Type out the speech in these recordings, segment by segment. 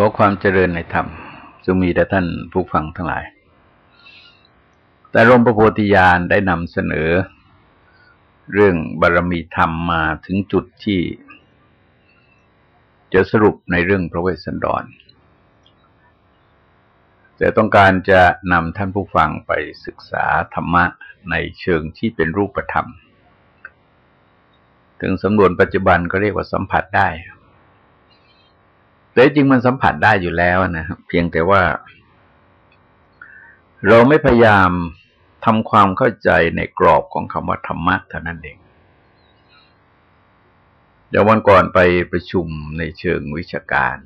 ขอความเจริญในธรรมจงมีแด่ท่านผู้ฟังทั้งหลาย แต่รมพระโพธิญาณได้นำเสนอ เรื่องบารรมีธรรมมาถึงจุดที่ จะสรุปในเรื่องพระเวสสันดร แต่ต้องการจะนำท่านผู้ฟังไปศึกษาธรรมะในเชิงที่เป็นรูปธรรม ถึงสำนวนปัจจุบันก็เรียกว่าสัมผัสได้ แต่จริงมันสัมผัสได้อยู่แล้วนะเพียงแต่ว่า เราไม่พยายามทำความเข้าใจในกรอบของคำว่าธรรมะเท่านั้นเองเดี๋ยววันก่อนไปประชุมในเชิงวิชาการ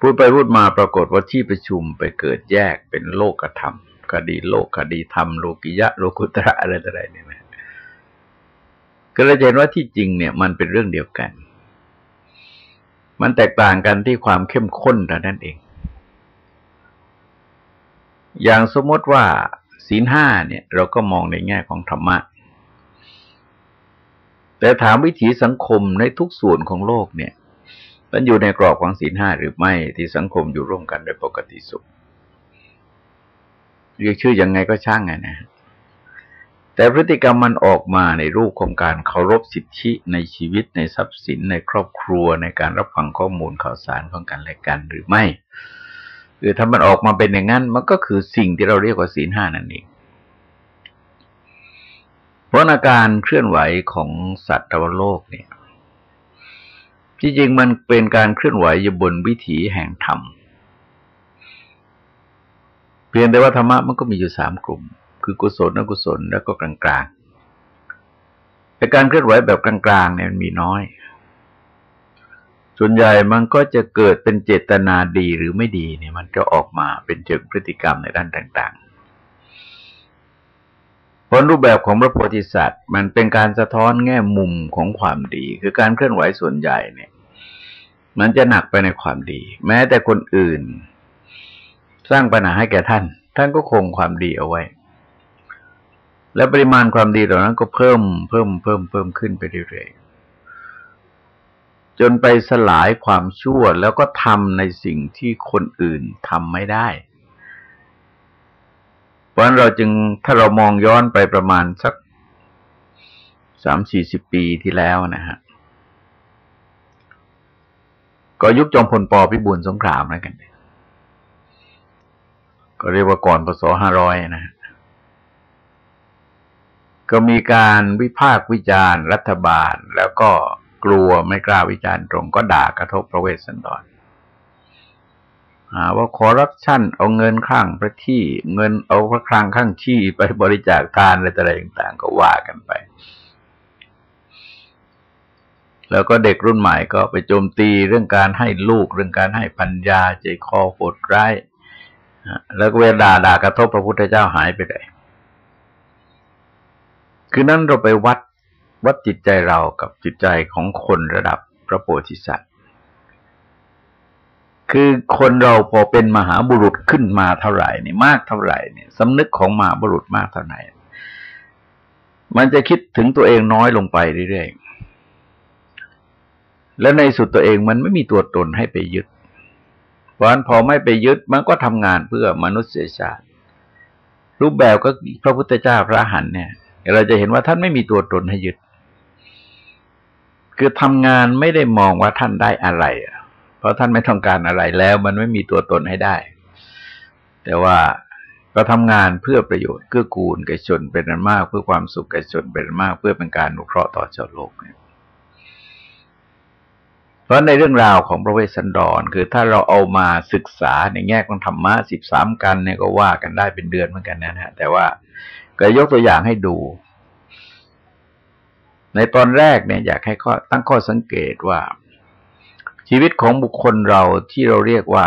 พูดไปพูดมาปรากฏว่าที่ประชุมไปเกิดแยกเป็นโลกธรรม คดีโลกคดีธรรมโลกิยะโลกุตระอะไรต่ออะไรเนี่ยนะก็เลยเห็นว่าที่จริงเนี่ยมันเป็นเรื่องเดียวกัน มันแตกต่างกันที่ความเข้มข้นเท่านั้นเอง อย่างสมมติว่าศีลห้าเนี่ย เราก็มองในแง่ของธรรมะ แต่ถามวิถีสังคมในทุกส่วนของโลกเนี่ย มันอยู่ในกรอบของศีลห้าหรือไม่ที่สังคมอยู่ร่วมกันโดยปกติสุขเรียกชื่ออยังไงก็ช่างไงนะ แต่พฤติกรรมมันออกมาในรูปของการเคารพสิทธิในชีวิตในทรัพย์สินในครอบครัวในการรับฟังข้อมูลข่าวสารของกันและกันหรือไม่คือถ้ามันออกมาเป็นอย่างนั้นมันก็คือสิ่งที่เราเรียกว่าศีลห้านั่นเองเพราะอาการเคลื่อนไหวของสัตว์โลกเนี่ยที่จริงมันเป็นการเคลื่อนไหวอยู่บนวิถีแห่งธรรม เพียงแต่ว่าธรรมะมันก็มีอยู่สามกลุ่ม คือกุศลอกุศลแล้วก็กลางๆแต่การเคลื่อนไหวแบบกลางๆเนี่ยมันมีน้อย ส่วนใหญ่มันก็จะเกิดเป็นเจตนาดีหรือไม่ดีเนี่ยมันจะออกมาเป็นเชิงพฤติกรรมในด้านต่าง ๆ ผลรูปแบบของพระโพธิสัตว์ มันเป็นการสะท้อนแง่มุมของความดี คือการเคลื่อนไหวส่วนใหญ่เนี่ย มันจะหนักไปในความดี แม้แต่คนอื่น สร้างปัญหาให้แก่ท่าน ท่านก็คงความดีเอาไว้ และปริมาณความดีเหล่านั้นก็เพิ่มเพิ่มเพิ่มเพิ่มขึ้นไปเรื่อยๆ จนไปสลายความชั่วแล้วก็ทำในสิ่งที่คนอื่นทำไม่ได้ เพราะนั้นเราจึงถ้าเรามองย้อนไปประมาณสักสามสี่สิบปีที่แล้วนะฮะ ก็ยุคจอมพลปพิบูลสงครามแล้วกัน ก็เรียกว่าก่อนปศห้าร้อยนะ ก็มีการวิพากษ์วิจารณ์รัฐบาล แล้วก็กลัวไม่กล้าวิจารณ์ตรงก็ด่ากระทบพระเวสสันดรว่าคอรัปชันเอาเงินข้างพระที่ เงินเอาพระคลังข้างที่ไปบริจาคทานอะไรต่างๆ ก็ว่ากันไป แล้วก็เด็กรุ่นใหม่ก็ไปโจมตีเรื่องการให้ลูกเรื่องการให้ปัญญาใจคอโหดร้ายแล้วก็เวลาด่ากระทบพระพุทธเจ้าหายไปเลย คือนั้นเราไปวัดวัดจิตใจเรากับจิตใจของคนระดับพระโพธิสัตว์ คือคนเราพอเป็นมหาบุรุษขึ้นมาเท่าไหร่นี่มากเท่าไหร่เนี่ยสำนึกของมหาบุรุษมากเท่าไหร่ มันจะคิดถึงตัวเองน้อยลงไปเรื่อยๆ และในสุดตัวเองมันไม่มีตัวตนให้ไปยึด เพราะฉะนั้นพอไม่ไปยึดมันก็ทำงานเพื่อมนุษยชาติ รูปแบบก็พระพุทธเจ้าพระหันเนี่ย เราจะเห็นว่าท่านไม่มีตัวตนให้ยึด คือทำงานไม่ได้มองว่าท่านได้อะไร เพราะท่านไม่ต้องการอะไรแล้ว มันไม่มีตัวตนให้ได้ แต่ว่าก็ทำงานเพื่อประโยชน์เกื้อกูลแก่ชนเป็นอันมาก เพื่อความสุขแก่ชนเป็นอันมาก เพื่อเป็นการนุเคราะห์ต่อชาวโลกเนี่ยเพราะในเรื่องราวของพระเวสสันดร คือถ้าเราเอามาศึกษาในแง่ของธรรมะสิบสามกันเนี่ยก็ว่ากันได้เป็นเดือนเหมือนกันนะฮะแต่ว่า ก็ยกตัวอย่างให้ดู ในตอนแรกเนี่ยอยากให้ข้อตั้งข้อสังเกตว่า ชีวิตของบุคคลเราที่เราเรียกว่า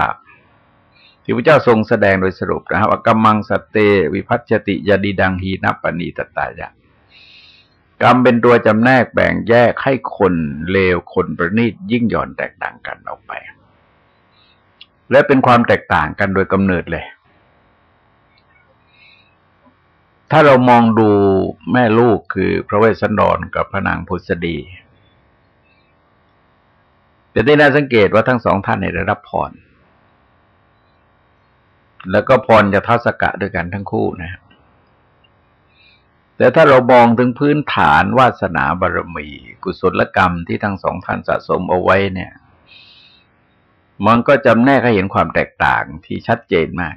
ที่พระเจ้าทรงแสดงโดยสรุปนะครับว่ากำมังสเต วิพัชติยดีดังหีนับปณีตตายะกรรมเป็นตัวจำแนกแบ่งแยกให้คนเลวคนประณีตยิ่งหย่อนแตกต่างกันออกไป และเป็นความแตกต่างกันโดยกำเนิดเลย ถ้าเรามองดูแม่ลูกคือพระเวสสันดรกับพระนางพุทธดีแต่ที่น่าสังเกตว่าทั้งสองท่านได้รับพร แล้วก็พรจะทัศกะด้วยกันทั้งคู่นะครับแต่ถ้าเรามองถึงพื้นฐานวาสนาบารมี กุศลกรรมที่ทั้งสองท่านสะสมเอาไว้เนี่ย มันก็จำแนกให้เห็นความแตกต่างที่ชัดเจนมาก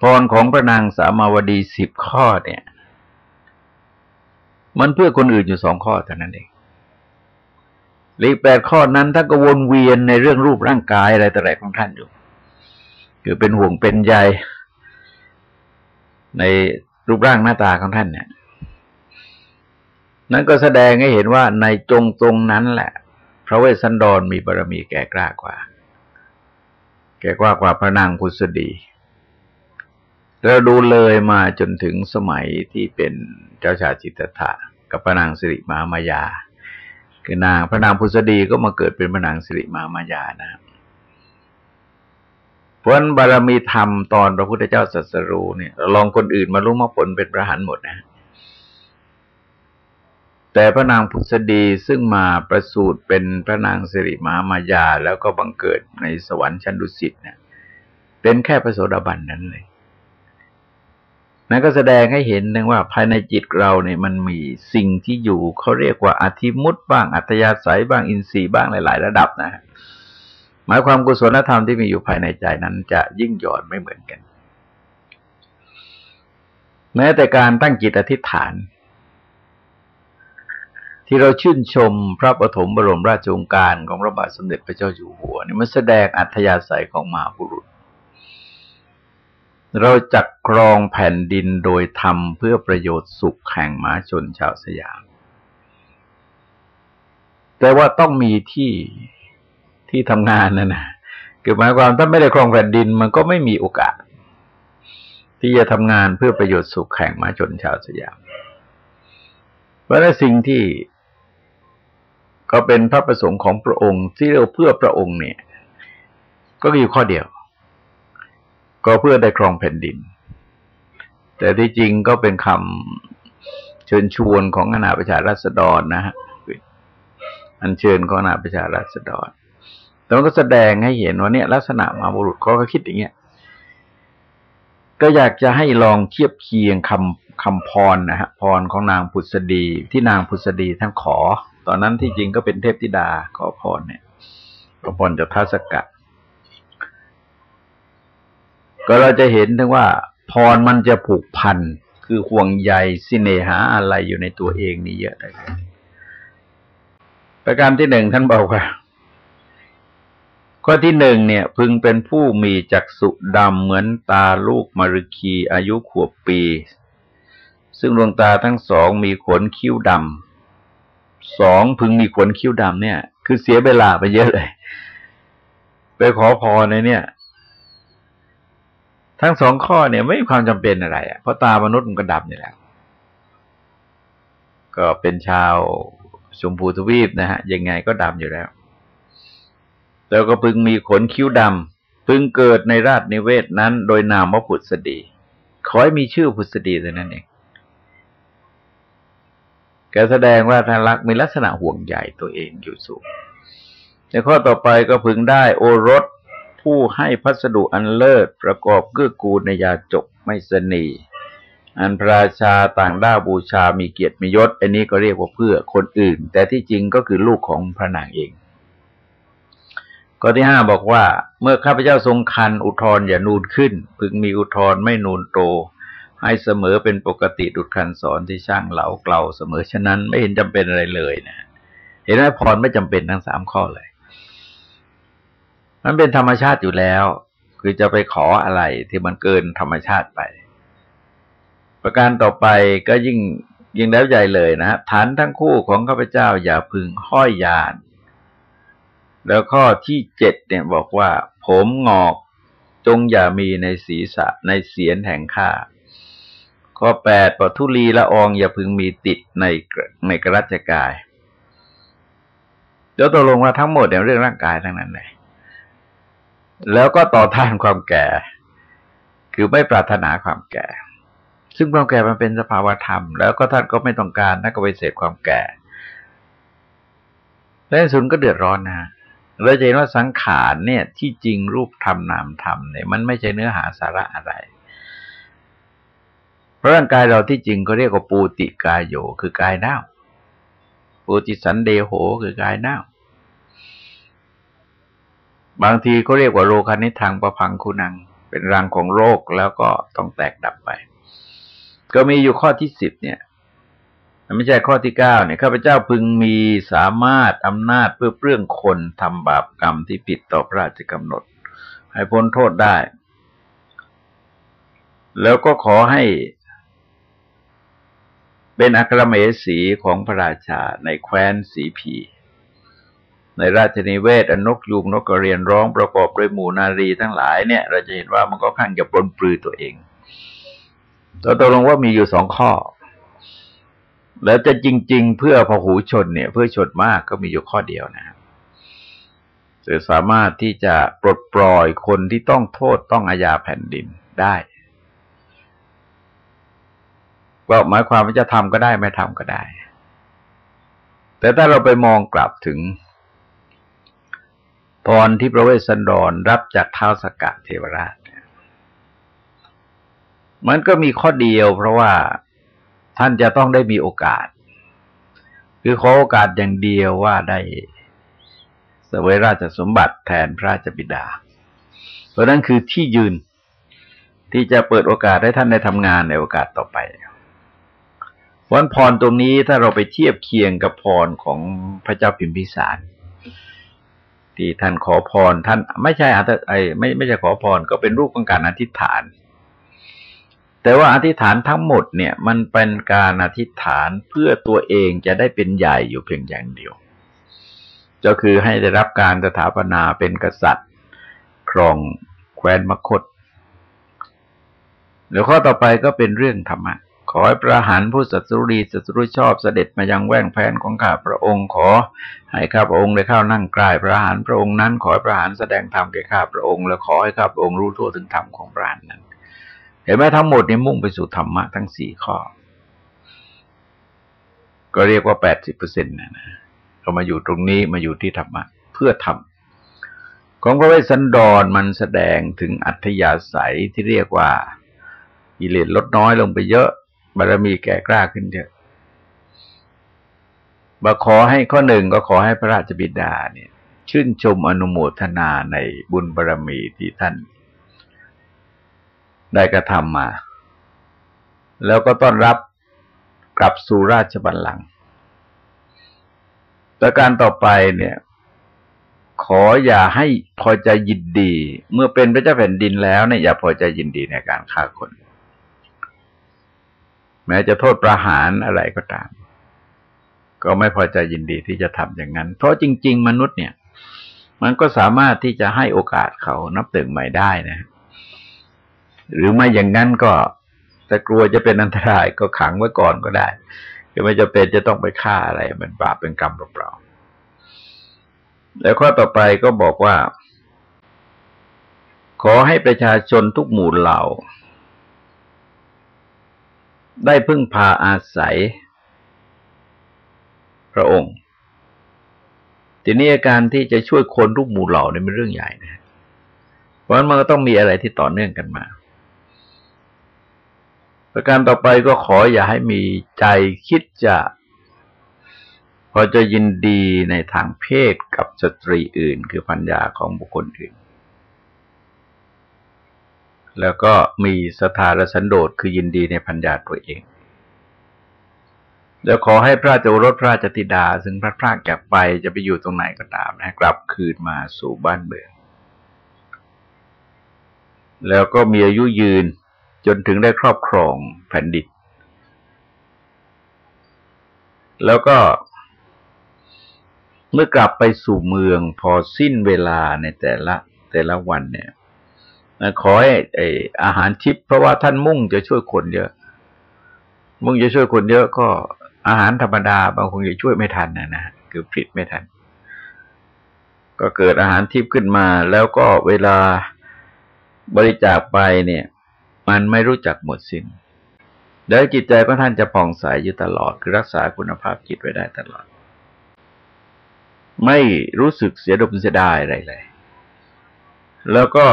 พรของพระนางสามาวดีสิบข้อเนี่ย มันเพื่อคนอื่นอยู่สองข้อเท่านั้นเองลีกแปดข้อนั้นถ้าก็วนเวียนในเรื่องรูปร่างกายอะไรแต่ไรของท่านอยู่ คือเป็นห่วงเป็นใยในรูปร่างหน้าตาของท่านเนี่ย นั้นก็แสดงให้เห็นว่าในจงตรงนั้นแหละ พระเวสสันดรมีบารมีแก่กล้ากว่า แก่กล้ากว่าพระนางพุทธดี เราดูเลยมาจนถึงสมัยที่เป็นเจ้าชายจิตตถะกับพระนางสิริมามายา คือนางพระนางพุทธดีก็มาเกิดเป็นพระนางสิริมามายานะครับพราะบารมีธรรมตอนพระพุทธเจ้าสัสรูเนี่ยลองคนอื่นมารู้มาผลเป็นพระหันหมดนะ แต่พระนางพุทธดีซึ่งมาประสูติเป็นพระนางสิริมามายา แล้วก็บังเกิดในสวรรค์ชั้นดุสิตเนี่ยเป็นแค่พระโสดาบันนั้นเลย นั่นก็แสดงให้เห็นนึงว่าภายในจิตเราเนี่ยมันมีสิ่งที่อยู่เขาเรียกว่าอธิมุตบ้างอัตยาศัยบ้างอินทรีย์บ้างหลาย ๆ ระดับนะหมายความกุศลธรรมที่มีอยู่ภายในใจนั้นจะยิ่งหย่อนไม่เหมือนกัน แม้แต่การตั้งจิตอธิษฐาน ที่เราชื่นชมพระปฐมบรมราชโองการของพระบาทสมเด็จพระเจ้าอยู่หัวนี่มันแสดงอัธยาศัยของมหาบุรุษ เราจักครองแผ่นดินโดยธรรมเพื่อประโยชน์สุขแห่งมหาชนชาวสยาม แต่ว่าต้องมีที่ที่ทำงานนั่นนะคือหมายความถ้าไม่ได้ครองแผ่นดินมันก็ไม่มีโอกาส ที่จะทำงานเพื่อประโยชน์สุขแข่งมาชนชาวสยาม เพราะนั้นสิ่งที่ก็เป็นพระประสงค์ของพระองค์ที่เราเพื่อพระองค์เนี่ย ก็มีข้อเดียว ก็เพื่อได้ครองแผ่นดิน แต่ที่จริงก็เป็นคำเชิญชวนของคณะประชารัษฎรนะฮะอันเชิญของคณะประชารัษฎรแต่มันก็แสดงให้เห็นว่าเนี่ยลักษณะมาบุรุษเขาก็คิดอย่างเงี้ยก็อยากจะให้ลองเทียบเคียงคำคำพรนะฮะพรของนางพุทธดี ที่นางพุทธดีท่านขอ ตอนนั้นที่จริงก็เป็นเทพธิดาขอพรเนี่ยขอพรจากทัศกะ ก็เราจะเห็นถึงว่า พรมันจะผูกพัน คือห่วงใยสิเนหาอะไรอยู่ในตัวเองนี่เยอะเลยประการที่หนึ่งท่านบอกว่า ข้อที่หนึ่งเนี่ย พึงเป็นผู้มีจักษุดำเหมือนตาลูกมารคีอายุขวบปี ซึ่งดวงตาทั้งสองมีขนคิ้วดำสองพึงมีขนคิ้วดำเนี่ย คือเสียเวลาไปเยอะเลย ไปขอพรในเนี่ย ทั้งสองข้อเนี่ยไม่มีความจำเป็นอะไรอะเพราะตามนุษย์มันก็ดำอยู่แล้ว ก็เป็นชาวชมพูทวีปนะฮะ ยังไงก็ดำอยู่แล้ว แล้วก็พึงมีขนคิ้วดำพึงเกิดในราชนิเวศนั้น โดยนามว่าพุทธดีขอให้มีชื่อพุทธดีเท่านั้นเองแกแสดงว่าทารักมีลักษณะห่วงใหญ่ตัวเองอยู่สูงในข้อต่อไปก็พึงได้โอรส ผู้ให้พัสดุอันเลิศประกอบเกื้อกูลในยาจกไม่สนีอันพระราชาต่างด้าบูชามีเกียรติมียศ อันนี้ก็เรียกว่าเพื่อคนอื่น แต่ที่จริงก็คือลูกของพระนางเองข้อที่ห้าบอกว่า เมื่อข้าพเจ้าทรงคันอุทธรอย่านูนขึ้น พึงมีอุทธรไม่นูนโต ให้เสมอเป็นปกติดุดคันสอนที่ช่างเหลาเกลาเสมอฉะนั้นไม่เห็นจำเป็นอะไรเลยนะ เห็นไหมพรไม่จำเป็นทั้งสามข้อเลย มันเป็นธรรมชาติอยู่แล้ว คือจะไปขออะไรที่มันเกินธรรมชาติไป ประการต่อไปก็ยิ่งยิ่งแล้วใหญ่เลยนะฐานทั้งคู่ของข้าพเจ้าอย่าพึงห้อยยาน แล้วข้อที่เจ็ดเนี่ยบอกว่า ผมงอกจงอย่ามีในศีรษะในเสียนแห่งข้าข้อแปดปทุลีละอองอย่าพึงมีติดในในกรัชกายเดี๋ยวตกลงว่าทั้งหมดเนี่ยเรื่องร่างกายทั้งนั้นเลย แล้วก็ต่อท่านความแก่ คือไม่ปรารถนาความแก่ ซึ่งความแก่มันเป็นสภาวธรรม แล้วก็ท่านก็ไม่ต้องการท่นก็ไปเสพความแก่และสุนก็เดือดร้อนนะเราจะเห็นว่าสังขารเนี่ย ที่จริงรูปธรรมนามธรรมเนี่ยมันไม่ใช่เนื้อหาสาระอะไรเพราะร่างกายเราที่จริงก็เรียกว่าปูติกายโยคือกายเน่าปูติสันเดโหคือกายเน่า บางทีเขาเรียกว่าโรคานิทางประพังคุณัง เป็นรังของโรคแล้วก็ต้องแตกดับไป ก็มีอยู่ข้อที่สิบเนี่ยไม่ใช่ข้อที่เก้าเนี่ยข้าพเจ้าพึงมีสามารถอำนาจเพื่อเปลื้องคนทำบาปกรรมที่ผิดต่อพระราชกำหนด ให้พ้นโทษได้ แล้วก็ขอให้เป็นอัครเมสีของพระราชาในแคว้นสีพี ในราชนิเวศอนกยุงนกกระเรียนร้องประกอบด้วยหมู่นารีทั้งหลายเนี่ย เราจะเห็นว่ามันก็ข้างจะปนปลือตัวเองตัวตกลงว่ามีอยู่สองข้อ แล้วจะจริง ๆ เพื่อพหูชนเนี่ย เพื่อชนมากก็มีอยู่ข้อเดียวนะครับจะสามารถที่จะปลดปล่อยคนที่ต้องโทษต้องอาญาแผ่นดินได้ก็หมายความว่าจะทำก็ได้ไม่ทำก็ได้ แต่ถ้าเราไปมองกลับถึง พรที่พระเวสสันดรรับจากเท้าสกัดเทวราชมันก็มีข้อเดียวเพราะว่าท่านจะต้องได้มีโอกาส คือขอโอกาสอย่างเดียวว่าได้สวยราชสมบัติแทนพระราชบิดา เพราะนั้นคือที่ยืนที่จะเปิดโอกาสให้ท่านได้ทำงานในโอกาสต่อไปวันพรตรงนี้ถ้าเราไปเทียบเคียงกับพรของพระเจ้าพิมพิสาร ที่ท่านขอพรท่านไม่ใช่อาไอไม่ไม่ใช่ขอพรก็เป็นรูปของการอธิษฐาน แต่ว่าอธิษฐานทั้งหมดเนี่ย มันเป็นการอธิษฐานเพื่อตัวเองจะได้เป็นใหญ่อยู่เพียงอย่างเดียว ก็คือให้ได้รับการสถาปนาเป็นกษัตริย์ ครองแคว้นมคตแล้วข้อต่อไปก็เป็นเรื่องธรรมะ ขอให้ประหารผู้ศัตรูดีศัตรูชอบเสด็จมายังแว่งแผนของข้าพระองค์ ขอให้ข้าพระองค์ได้เข้านั่งกลายประหารพระองค์นั้น ขอให้ประหารแสดงธรรมแก่ข้าพระองค์ และขอให้ข้าพระองค์รู้ทั่วถึงธรรมของประหารนั้น เห็นไหมทั้งหมดนี้มุ่งไปสู่ธรรมะทั้งสี่ข้อ ก็เรียกว่าแปดสิบเปอร์เซ็นต์นะนะเรามาอยู่ตรงนี้มาอยู่ที่ธรรมะเพื่อทำของพระเวสสันดรมันแสดงถึงอัธยาศัยที่เรียกว่ากิเลสลดน้อยลงไปเยอะ บารมีแก่กล้าขึ้นเยอะบาขอให้ข้อหนึ่งก็ขอให้พระราชบิดาเนี่ย ชื่นชมอนุโมทนาในบุญบารรมีที่ท่าน ได้กระทำมา แล้วก็ต้อนรับกลับสู่ราชบัลลังก์ประการต่อไปเนี่ย ขออย่าให้พอใจยินดี เมื่อเป็นพระเจ้าแผ่นดินแล้วเนี่ยอย่าพอใจยินดีในการฆ่าคน แม้จะโทษประหารอะไรก็ตาม ก็ไม่พอใจยินดีที่จะทำอย่างนั้น เพราะจริง ๆ มนุษย์เนี่ย มันก็สามารถที่จะให้โอกาสเขานับตึงใหม่ได้นะ หรือไม่อย่างนั้นก็จะกลัวจะเป็นอันตรายก็ขังไว้ก่อนก็ได้คือไม่จะเป็นจะต้องไปฆ่าอะไร มันบาปเป็นกรรมเปล่าๆแล้วข้อต่อไปก็บอกว่า ขอให้ประชาชนทุกหมู่เหล่า ได้พึ่งพาอาศัย พระองค์ ทีนี้อาการที่จะช่วยคนทุกหมู่เหล่านี่เป็นเรื่องใหญ่นะเพราะฉะนั้นมันก็ต้องมีอะไรที่ต่อเนื่องกันมา ประการต่อไปก็ขออย่าให้มีใจคิดจะพอจะยินดีในทางเพศกับสตรีอื่น คือพัญญาของบุคคลอื่น แล้วก็มีสถารสันโดษคือยินดีในพัญญาตัวเอง แล้วขอให้พระเจ้ารถพระจติดา ซึ่งพระพรากจากไปจะไปอยู่ตรงไหนก็ตามนะกลับคืนมาสู่บ้านเมืองแล้วก็มีอายุยืนจนถึงได้ครอบครองแผ่นดินแล้วก็เมื่อกลับไปสู่เมืองพอสิ้นเวลาในแต่ละแต่ละวันเนี่ย ขอให้ไออาหารทิพย์เพราะว่าท่านมุ่งจะช่วยคนเยอะ มุ่งจะช่วยคนเยอะก็อาหารธรรมดาบางคนจะช่วยไม่ทันนะนะคือผลิตไม่ทัน ก็เกิดอาหารทิพย์ขึ้นมา แล้วก็เวลาบริจาคไปเนี่ย มันไม่รู้จักหมดสิน้นแล้วจิตใจของท่านจะผ่องใสอยู่ตลอด คือรักษาคุณภาพจิตไว้ได้ตลอด ไม่รู้สึกเสียดมเสียดายอะไรเลย แล้วก็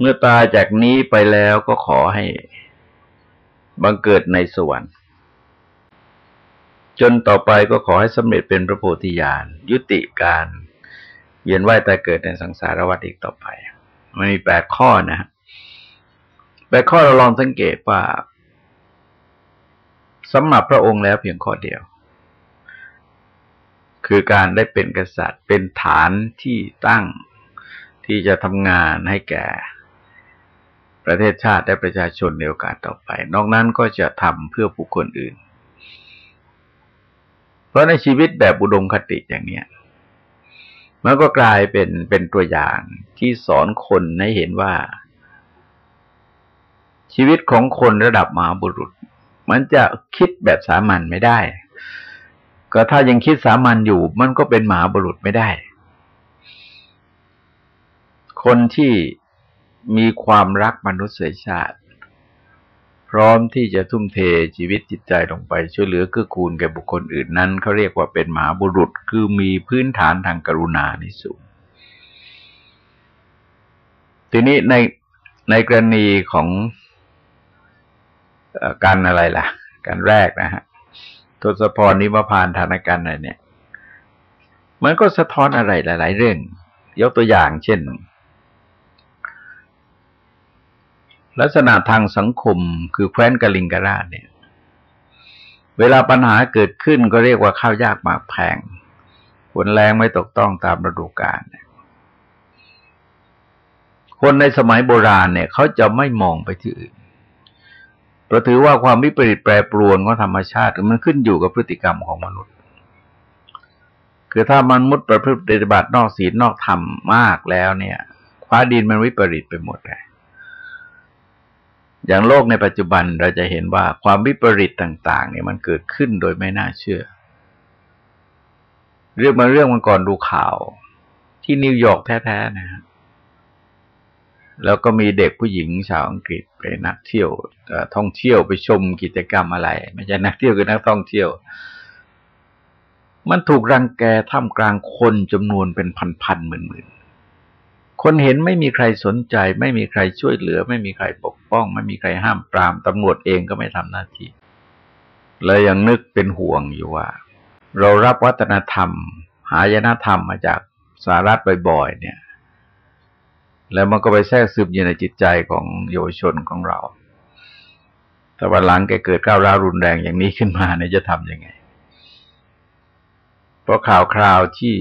เมื่อตายจากนี้ไปแล้วก็ขอให้บังเกิดในสวรรค์ จนต่อไปก็ขอให้สำเร็จเป็นพระโพธิญาณยุติการเวียนว่ายตายเกิดในสังสารวัฏอีกต่อไป มันมีแปดข้อนะแปดข้อเราลองสังเกตว่าสำหรับพระองค์แล้วเพียงข้อเดียว คือการได้เป็นกษัตริย์เป็นฐานที่ตั้งที่จะทำงานให้แก่ ประเทศชาติและประชาชนในโอกาสต่อไป นอกนั้นก็จะทำเพื่อผู้คนอื่น เพราะในชีวิตแบบอุดมคติอย่างเนี้ยมันก็กลายเป็นเป็นตัวอย่างที่สอนคนให้เห็นว่า ชีวิตของคนระดับมหาบุรุษ มันจะคิดแบบสามัญไม่ได้ ก็ถ้ายังคิดสามัญอยู่ มันก็เป็นมหาบุรุษไม่ได้ คนที่ มีความรักมนุษยชาติ พร้อมที่จะทุ่มเทชีวิตจิตใจลงไปช่วยเหลือเกื้อกูลแก่บุคคลอื่นนั้นเขาเรียกว่าเป็นหมาบุรุษคือมีพื้นฐานทางกรุณาในสูงทีนี้ในในกรณีของการอะไรล่ะ การแรกนะฮะทศพรนิมพานธานการอะไรเนี่ย มันก็สะท้อนอะไรหลาย ๆ เรื่อง ยกตัวอย่างเช่น ลักษณะทางสังคมคือแคว้นกลิงกราชเนี่ย เวลาปัญหาเกิดขึ้นก็เรียกว่าข้าวยากหมากแพงฝนแรงไม่ตกต้องตามฤดูกาลคนในสมัยโบราณเนี่ย เขาจะไม่มองไปที่อื่นเพราะถือว่าความวิปริตแปรปรวนของธรรมชาติมันขึ้นอยู่กับพฤติกรรมของมนุษย์ คือถ้ามนุษย์ประพฤติปฏิบัตินอกศีลนอกธรรมมากแล้วเนี่ยฟ้าดินมันวิปริตไปหมดเลย อย่างโลกในปัจจุบันเราจะเห็นว่าความวิปริตต่าง ๆ เนี่ยมันเกิดขึ้นโดยไม่น่าเชื่อ เรื่องมาเรื่องมันก่อนดูข่าว ที่นิวยอร์กแท้ๆนะฮะแล้วก็มีเด็กผู้หญิงชาวอังกฤษไปนักเที่ยวท่องเที่ยวไปชมกิจกรรมอะไร ไม่ใช่นักเที่ยวคือนักท่องเที่ยว มันถูกรังแกท่ามกลางคนจำนวนเป็นพันๆหมื่นๆ คนเห็นไม่มีใครสนใจ ไม่มีใครช่วยเหลือ ไม่มีใครปกป้อง ไม่มีใครห้ามปรามตำรวจเองก็ไม่ทำหน้าที่เลยยังนึกเป็นห่วงอยู่ว่า เรารับวัฒนธรรม หายนธรรมมาจากสหรัฐบ่อยๆเนี่ย แล้วมันก็ไปแทรกซึมอยู่ในจิตใจของเยาวชนของเรา แต่วันหลังแกเกิดก้าวร้าวรุนแรงอย่างนี้ขึ้นมาเนี่ยจะทำยังไง เพราะข่าวคราวที่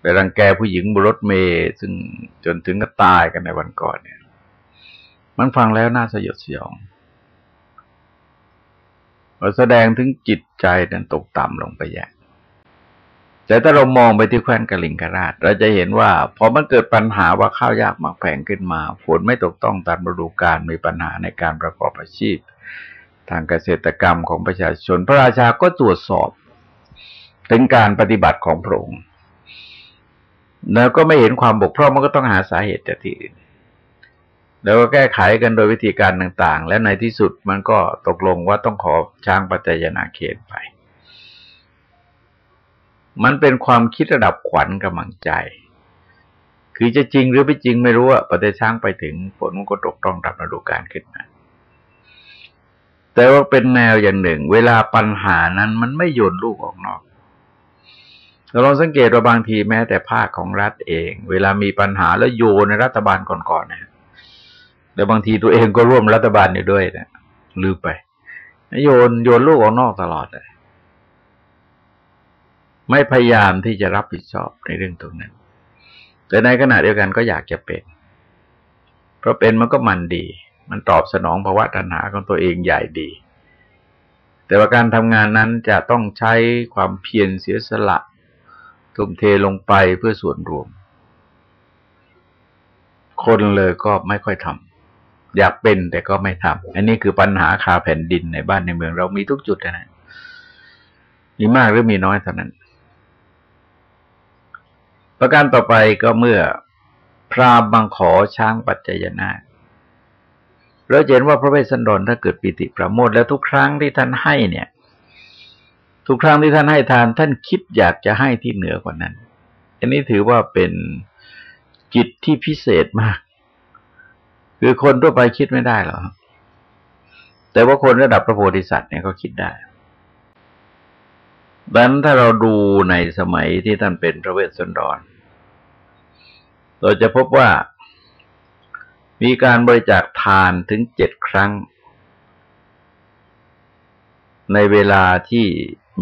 ไปรังแกผู้หญิงบนรถเมย์ซึ่งจนถึงกับตายกันในวันก่อนเนี่ย มันฟังแล้วน่าสยดสยองแสดงถึงจิตใจนั้นตกต่ำลงไปอย่างแต่ถ้าเรามองไปที่แคว้นกะลิงกราช เราจะเห็นว่าพอมันเกิดปัญหาว่าข้าวยากหมากแพงขึ้นมาฝนไม่ตกต้องตามฤดูกาลมีปัญหาในการประกอบอาชีพ ทางเกษตรกรรมของประชาชนพระราชาก็ตรวจสอบ ถึงการปฏิบัติของพระองค์ แล้วก็ไม่เห็นความบกพร่องมันก็ต้องหาสาเหตุจากที่อื่นแล้วก็แก้ไขกันโดยวิธีการต่างๆ และในที่สุดมันก็ตกลงว่าต้องขอช้างปัจจยนาเขตไป มันเป็นความคิดระดับขวัญกำลังใจ คือจะจริงหรือไม่จริงไม่รู้อะปฏิช้างไปถึงฝนมันก็ตกต้องตามฤดูกาลขึ้นมาแต่ว่าเป็นแนวอย่างหนึ่ง เวลาปัญหานั้นมันไม่โยนลูกออกนอก เราลองสังเกตว่าบางทีแม้แต่ภาคของรัฐเอง เวลามีปัญหาแล้วโยนในรัฐบาลก่อนๆนะแล้วบางทีตัวเองก็ร่วมรัฐบาลอยู่ด้วยนะลืมไป โยนโยนลูกออกนอกตลอดเลยไม่พยายามที่จะรับผิดชอบในเรื่องตรงนั้น แต่ในขณะเดียวกันก็อยากจะเป็น เพราะเป็นมันก็มันดี มันตอบสนองภาวะตัณหาของตัวเองใหญ่ดี แต่ว่าการทำงานนั้นจะต้องใช้ความเพียรเสียสละ ทุ่มเทลงไปเพื่อส่วนรวม คนเลยก็ไม่ค่อยทำอยากเป็นแต่ก็ไม่ทำอันนี้คือปัญหาคาแผ่นดินในบ้านในเมือง เรามีทุกจุดนะมีมากหรือมีน้อยเท่านั้น ประการต่อไปก็เมื่อพราบบังขอช้างปัจจยนาเราเห็นว่าพระเวสสันดรถ้าเกิดปิติประโมทแล้วทุกครั้งที่ท่านให้เนี่ย ทุกครั้งที่ท่านให้ทาน ท่านคิดอยากจะให้ที่เหนือกว่านั้น อันนี้ถือว่าเป็นจิตที่พิเศษมาก คือคนทั่วไปคิดไม่ได้หรอกแต่ว่าคนระดับพระโพธิสัตว์เนี่ยก็คิดได้ดังนั้นถ้าเราดูในสมัยที่ท่านเป็นพระเวสสันดร เราจะพบว่ามีการบริจาคทานถึงเจ็ดครั้ง ในเวลาที่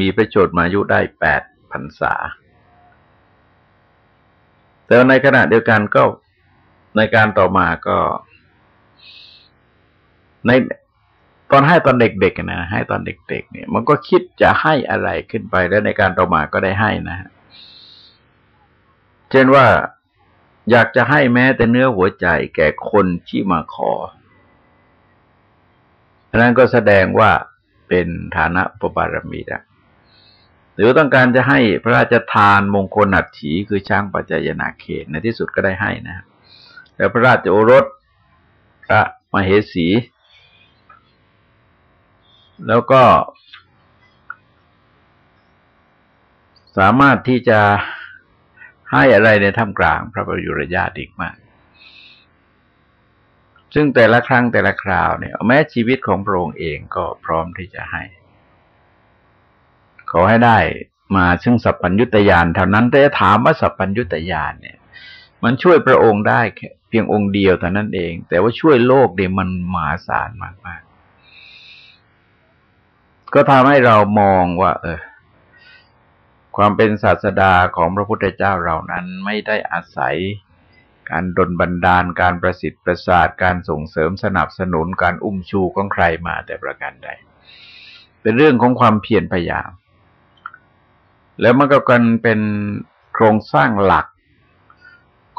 มีพระโจทย์มายุได้แปดพรรษา แต่ในขณะเดียวกันก็ในการต่อมาก็ ในตอนให้ตอนเด็กๆนะให้ตอนเด็ก ๆ เนี่ย มันก็คิดจะให้อะไรขึ้นไปแล้วในการต่อมาก็ได้ให้นะฮะเช่นว่าอยากจะให้แม้แต่เนื้อหัวใจแก่คนที่มาขอนนั้นก็แสดงว่าเป็นฐานะปบารมีนะ หรือต้องการจะให้พระราชทานมงคลนัดถีคือช้างปัจจยนาเขตในที่สุดก็ได้ให้นะแล้วพระราชโอรสพระมเหสี แล้วก็ สามารถที่จะให้อะไรในท่ามกลางพระประยุรญาติอีกมาก ซึ่งแต่ละครั้งแต่ละคราวเนี่ย แม้ชีวิตของพระองค์เองก็พร้อมที่จะให้ ขอให้ได้มาซึ่งสัพพัญญุตยานเท่านั้นแต่ถามว่าสัพพัญญุตยานเนี่ย มันช่วยพระองค์ได้เพียงองค์เดียวเท่านั้นเอง แต่ว่าช่วยโลกเนี่ยมันมหาศาลมากๆก็ทำให้เรามองว่า เออ ความเป็นศาสดาของพระพุทธเจ้าเรานั้นไม่ได้อาศัยการดลบันดาลการประสิทธิ์ประสาทการส่งเสริมสนับสนุนการอุ้มชูของใครมาแต่ประการใด เป็นเรื่องของความเพียรพยายาม แล้วมันก็กันเป็นโครงสร้างหลัก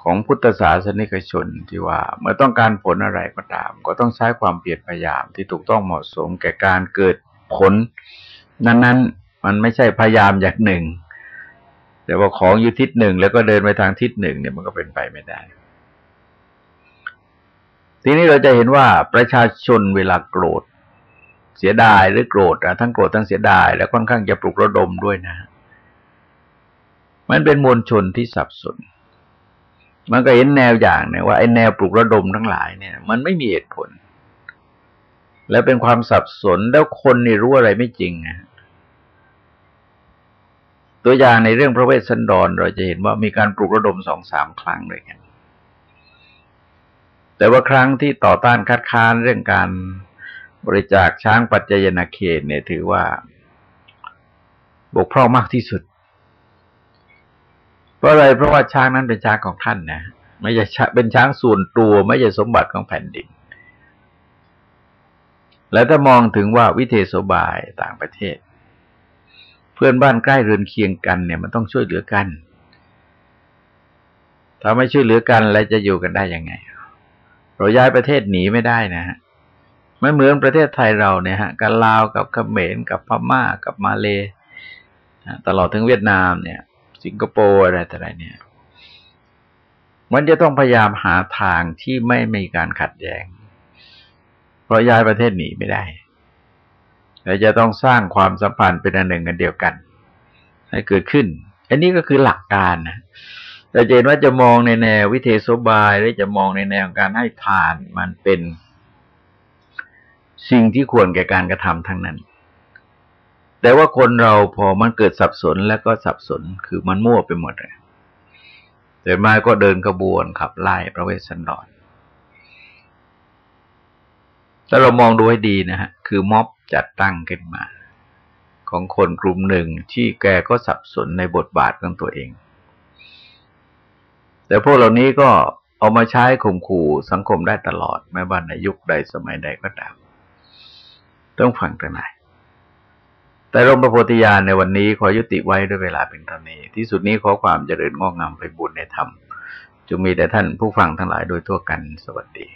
ของพุทธศาสนิกชนที่ว่าเมื่อต้องการผลอะไรก็ตาม ก็ต้องใช้ความเพียรพยายามที่ถูกต้องเหมาะสมแก่การเกิดผล นั้นๆ มันไม่ใช่พยายามอย่างหนึ่ง แต่ว่าของอยู่ทิศหนึ่งแล้วก็เดินไปทางทิศหนึ่งเนี่ยมันก็เป็นไปไม่ได้ ทีนี้เราจะเห็นว่าประชาชนเวลาโกรธ เสียดายหรือโกรธนะทั้งโกรธทั้งเสียดาย แล้วค่อนข้างจะปลุกระดมด้วยนะ มันเป็นมวลชนที่สับสน มันก็เห็นแนวอย่างเนี่ยว่าไอ้แนวปลุกระดมทั้งหลายเนี่ย มันไม่มีเหตุผล แล้วเป็นความสับสนแล้วคนนี่รู้อะไรไม่จริงนะตัวอย่างในเรื่องพระเวสสันดรเราจะเห็นว่ามีการปลุกระดมสองสามครั้งด้วยกัน แต่ว่าครั้งที่ต่อต้านคัดค้านเรื่องการบริจาคช้างปัจจยนาเขตเนี่ยถือว่า บกพร่องมากที่สุด เพราะอะไรเพราะว่าช้างนั้นเป็นช้างของท่านนะไม่ใช่เป็นช้างส่วนตัวไม่ใช่สมบัติของแผ่นดิน และถ้ามองถึงว่าวิเทศบายต่างประเทศ เพื่อนบ้านใกล้เรือนเคียงกันเนี่ยมันต้องช่วยเหลือกัน ถ้าไม่ช่วยเหลือกันแล้วจะอยู่กันได้ยังไง เราย้ายประเทศหนีไม่ได้นะฮะไม่เหมือนประเทศไทยเราเนี่ยฮะกับลาวกับเขมรกับพม่ากับมาเลตลอดถึงเวียดนามเนี่ย สิงคโปร์อะไรต่ออะไรเนี่ย มันจะต้องพยายามหาทางที่ไม่มีการขัดแย้ง เพราะย้ายประเทศหนีไม่ได้เราจะต้องสร้างความสัมพันธ์เป็นอันหนึ่งกันเดียวกัน ให้เกิดขึ้น อันนี้ก็คือหลักการนะเราเห็นว่าจะมองในแนววิเทศบาย หรือจะมองในแนวการให้ทานมันเป็น สิ่งที่ควรแก่การกระทำทั้งนั้น แต่ว่าคนเราพอมันเกิดสับสนแล้วก็สับสนคือมันมั่วไปหมดเลยแต่มาก็เดินขบวนขับไล่พระเวสสันดรถ้าเรามองดูให้ดีนะฮะ คือม็อบจัดตั้งขึ้นมา ของคนกลุ่มหนึ่งที่แกก็สับสนในบทบาทของตัวเอง แต่พวกเหล่านี้ก็เอามาใช้ข่มขู่สังคมได้ตลอด ไม่ว่าในยุคใดสมัยใดก็ตาม ต้องฟังกันไหน แต่รมพระโพธิญาณในวันนี้ขอยุติไว้ด้วยเวลาเป็นเท่านี้ ที่สุดนี้ขอความเจริญงอกงามไปบุญในธรรมจงมีแต่ท่านผู้ฟังทั้งหลายโดยทั่วกันสวัสดี